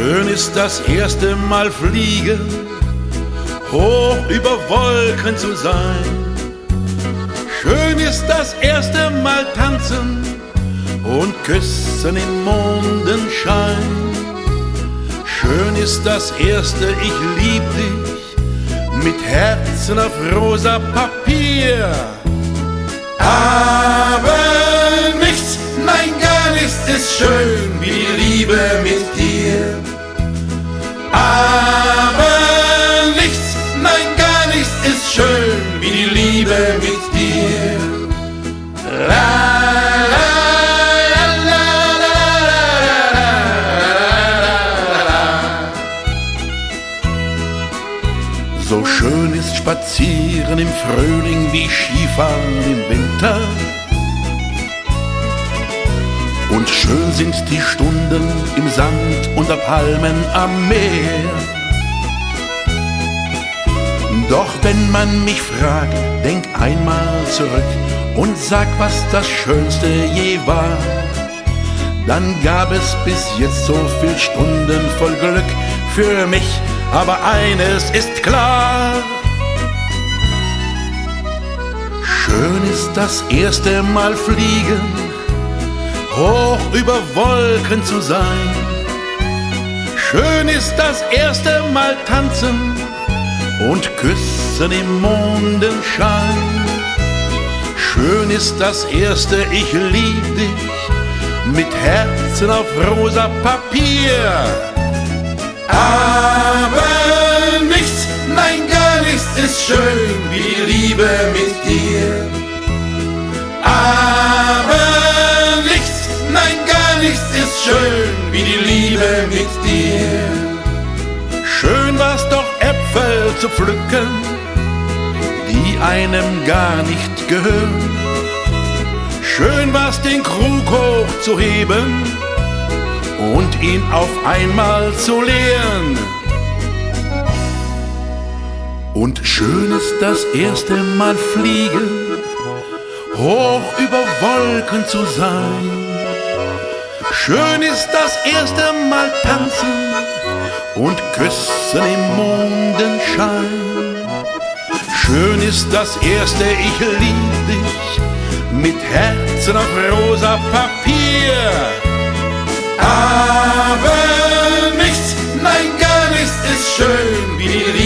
Schön ist das erste Mal fliegen, hoch über Wolken zu sein. Schön ist das erste Mal tanzen und küssen im Mondenschein. Schön ist das erste Ich lieb dich mit Herzen auf rosa Papier. Aber Schön ist Spazieren im Frühling wie Skifahren im Winter. Und schön sind die Stunden im Sand unter Palmen am Meer. Doch wenn man mich fragt, denk einmal zurück und sag, was das Schönste je war. Dann gab es bis jetzt so viel Stunden voll Glück für mich, aber eines ist klar. Schön ist das erste Mal fliegen, hoch über Wolken zu sein. Schön ist das erste Mal tanzen und küssen im Mondenschein. Schön ist das erste Ich lieb dich mit Herzen auf rosa Papier. Aber nichts, nein gar nichts ist schön wie Liebe ist schön wie die Liebe mit dir. Schön war's doch Äpfel zu pflücken, die einem gar nicht gehören. Schön war's den Krug hochzuheben und ihn auf einmal zu leeren. Und schön ist das erste Mal fliegen, hoch über Wolken zu sein. Schön ist das erste Mal tanzen und küssen im Mondenschein. Schön ist das erste Ich lieb dich mit Herzen auf rosa Papier. Aber nichts, nein gar nichts ist schön wie die